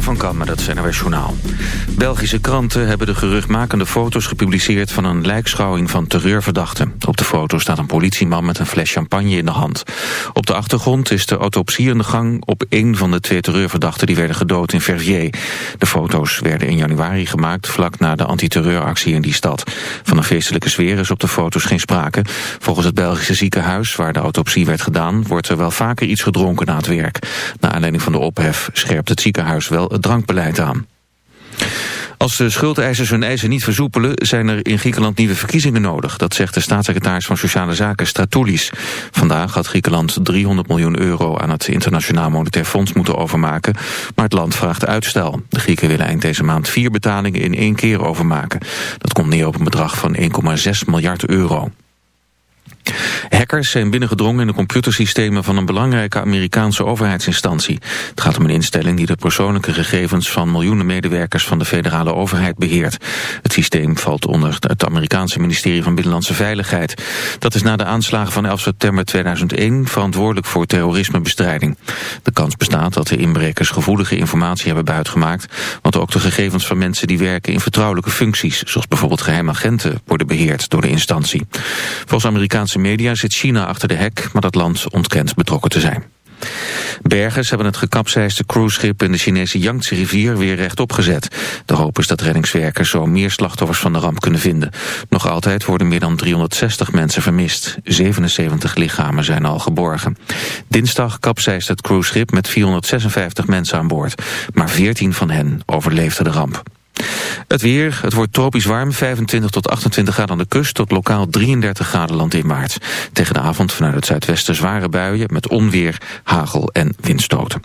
Jeroen van Kam met het NRW Journaal. Belgische kranten hebben de geruchtmakende foto's gepubliceerd... van een lijkschouwing van terreurverdachten. Op de foto staat een politieman met een fles champagne in de hand. Op de achtergrond is de autopsie in de gang... op één van de twee terreurverdachten die werden gedood in Verviers. De foto's werden in januari gemaakt... vlak na de antiterreuractie in die stad. Van een feestelijke sfeer is op de foto's geen sprake. Volgens het Belgische ziekenhuis, waar de autopsie werd gedaan... wordt er wel vaker iets gedronken na het werk. Na aanleiding van de ophef scherpt het ziekenhuis wel het drankbeleid aan. Als de schuldeisers hun eisen niet versoepelen... zijn er in Griekenland nieuwe verkiezingen nodig. Dat zegt de staatssecretaris van Sociale Zaken Stratoulis. Vandaag had Griekenland 300 miljoen euro... aan het Internationaal Monetair Fonds moeten overmaken. Maar het land vraagt uitstel. De Grieken willen eind deze maand vier betalingen in één keer overmaken. Dat komt neer op een bedrag van 1,6 miljard euro. Hackers zijn binnengedrongen in de computersystemen van een belangrijke Amerikaanse overheidsinstantie. Het gaat om een instelling die de persoonlijke gegevens van miljoenen medewerkers van de federale overheid beheert. Het systeem valt onder het Amerikaanse ministerie van Binnenlandse Veiligheid. Dat is na de aanslagen van 11 september 2001 verantwoordelijk voor terrorismebestrijding. De kans bestaat dat de inbrekers gevoelige informatie hebben buitgemaakt, want ook de gegevens van mensen die werken in vertrouwelijke functies, zoals bijvoorbeeld geheimagenten, worden beheerd door de instantie. Volgens Amerikaanse media zit China achter de hek, maar dat land ontkent betrokken te zijn. Bergers hebben het gekapseisde cruiseschip in de Chinese Yangtze-rivier weer rechtop gezet. De hoop is dat reddingswerkers zo meer slachtoffers van de ramp kunnen vinden. Nog altijd worden meer dan 360 mensen vermist. 77 lichamen zijn al geborgen. Dinsdag kapseist het cruiseschip met 456 mensen aan boord. Maar 14 van hen overleefden de ramp. Het weer, het wordt tropisch warm, 25 tot 28 graden aan de kust... tot lokaal 33 graden landinwaarts. Tegen de avond vanuit het zuidwesten zware buien... met onweer, hagel en windstoten.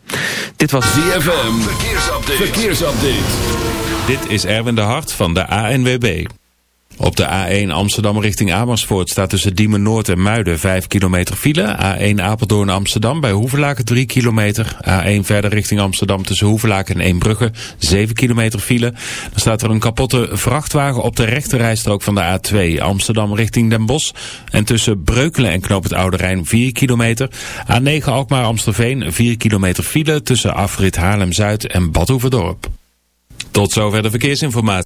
Dit was ZFM, verkeersupdate. verkeersupdate. Dit is Erwin de Hart van de ANWB. Op de A1 Amsterdam richting Amersfoort staat tussen Diemen Noord en Muiden 5 kilometer file. A1 Apeldoorn Amsterdam bij Hoevelaken 3 kilometer. A1 verder richting Amsterdam tussen Hoevelaken en Eembrugge 7 kilometer file. Dan staat er een kapotte vrachtwagen op de rechterrijstrook van de A2 Amsterdam richting Den Bosch. En tussen Breukelen en Knoop het Oude Rijn 4 kilometer. A9 Alkmaar Amstelveen 4 kilometer file tussen Afrit Haarlem-Zuid en Badhoevedorp. Tot zover de verkeersinformatie.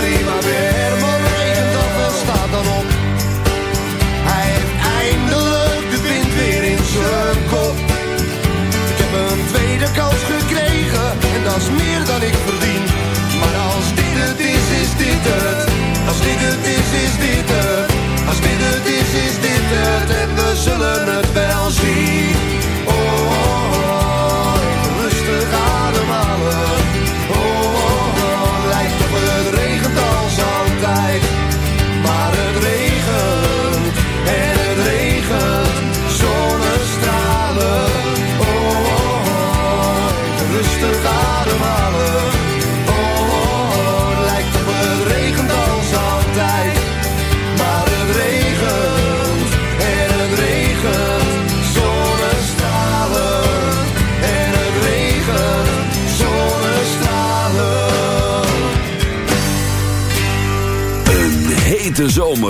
Weer. Herman regent af en staat dan op. Hij heeft eindelijk de wind weer in zijn kop. Ik heb een tweede kans gekregen en dat is meer dan ik verdien. Maar als dit het is, is dit het. Als dit het is, is dit het. Als dit het is, is dit het. En we zullen het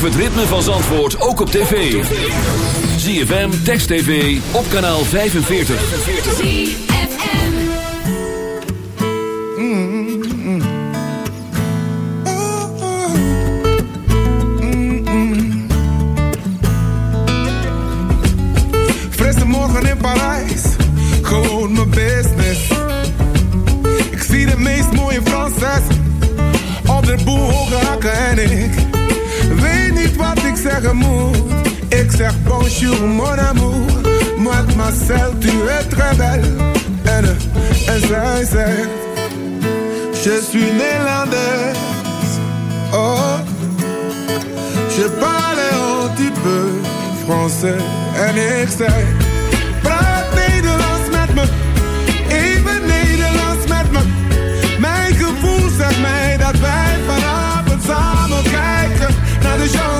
Beleef het ritme van Zandvoort ook op tv. ZFM, Text TV, op kanaal 45. ZFM Frisse morgen in Parijs, gewoon mijn business. Ik zie de meest mooie Franses, op de boel hoge hakken en ik amour, sur mon amour. Moi, Marcel, tu es très belle, haine insincère. Je suis néerlandaise, oh, je parle un petit peu français, un.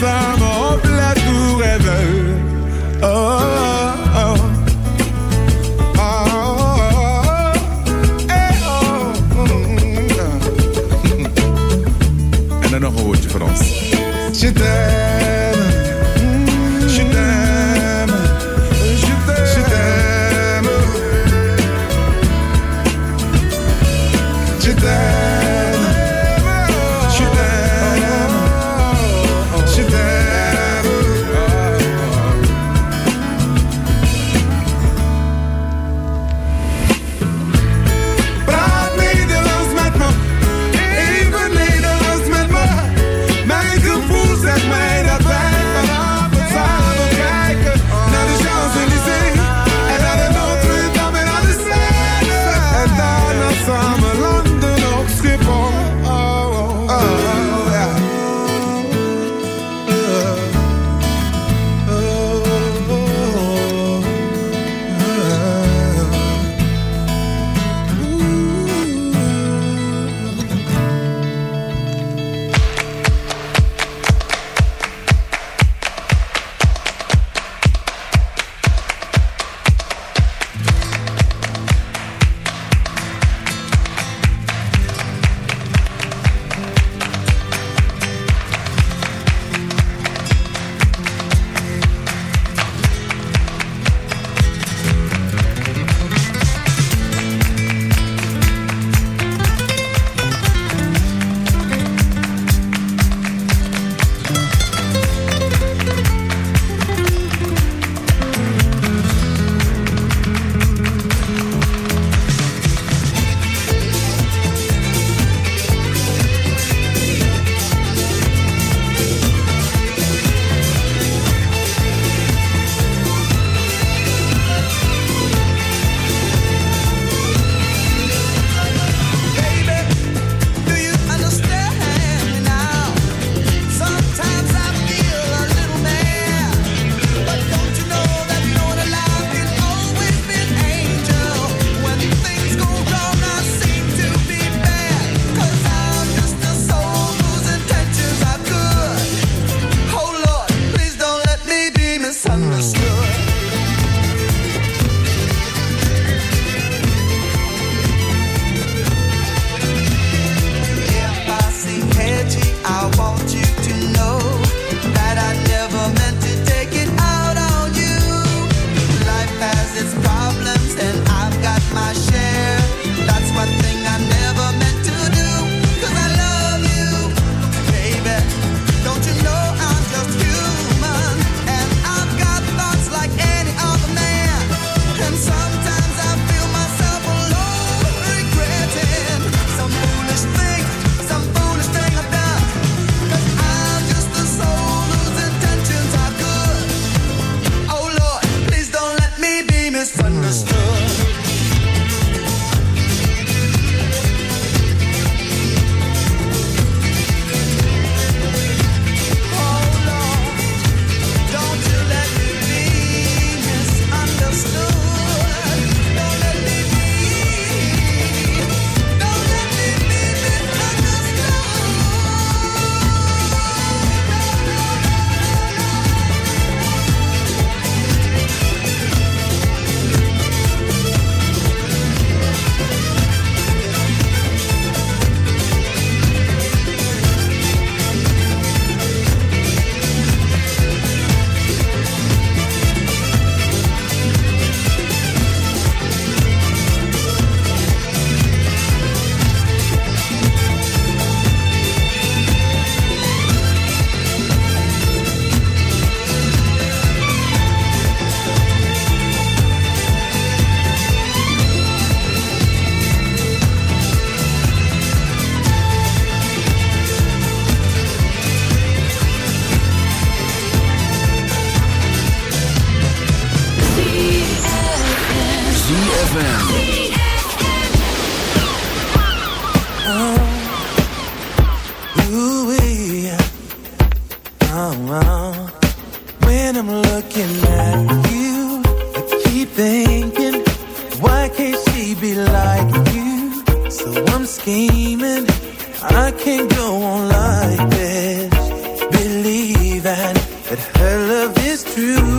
daarna true.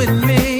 with me.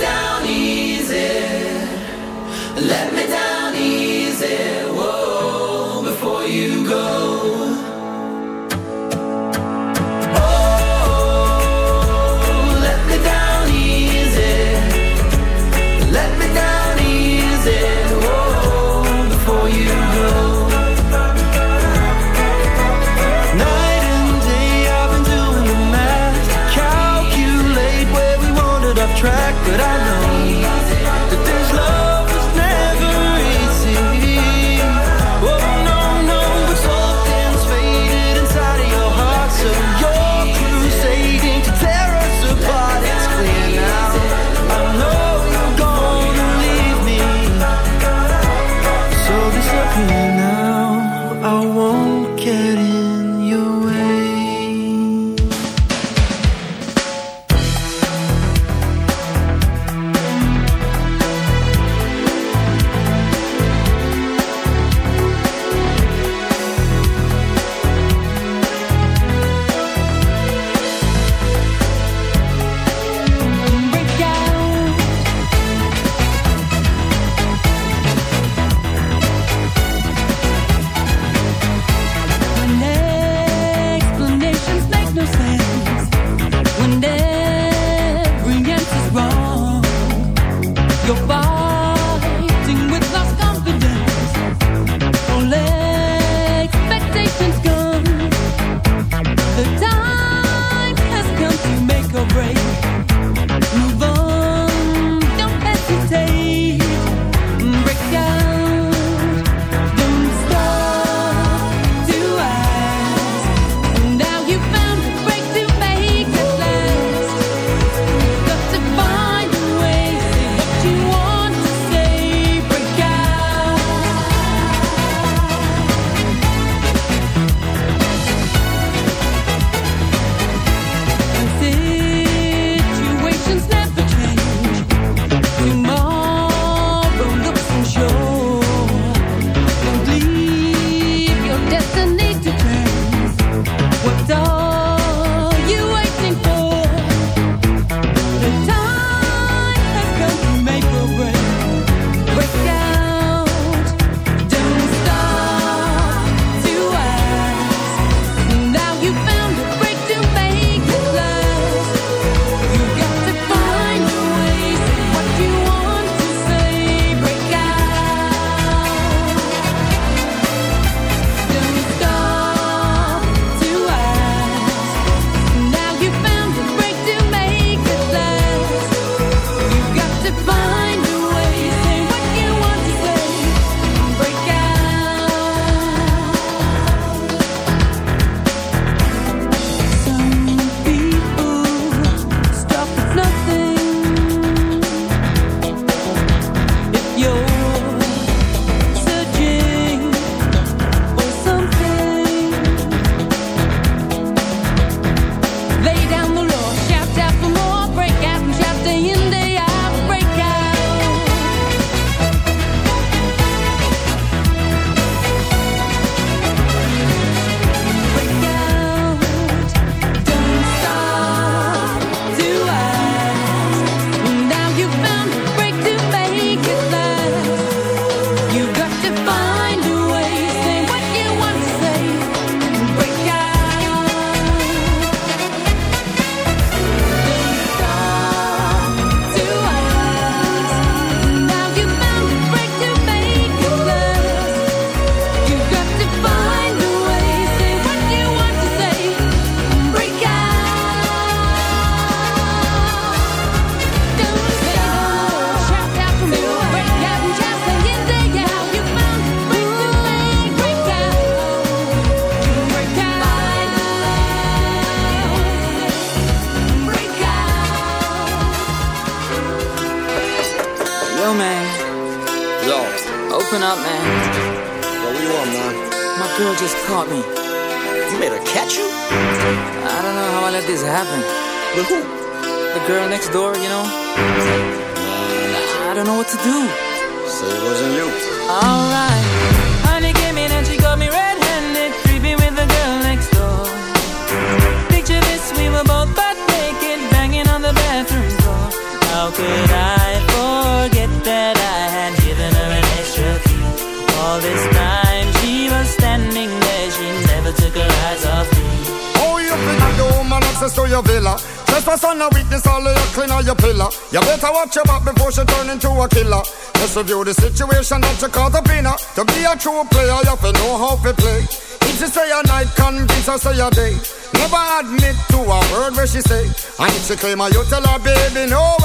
down easy. Let me down easy. must view the situation that you caught up in. To be a true player, you have to know how to play. If she say a night, convince her say a day. Never admit to a word where she say. And if she claim her, you tell her, baby, no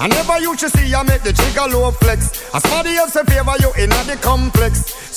I never used to see I make the jigger low flex. As somebody else a favor you in the complex.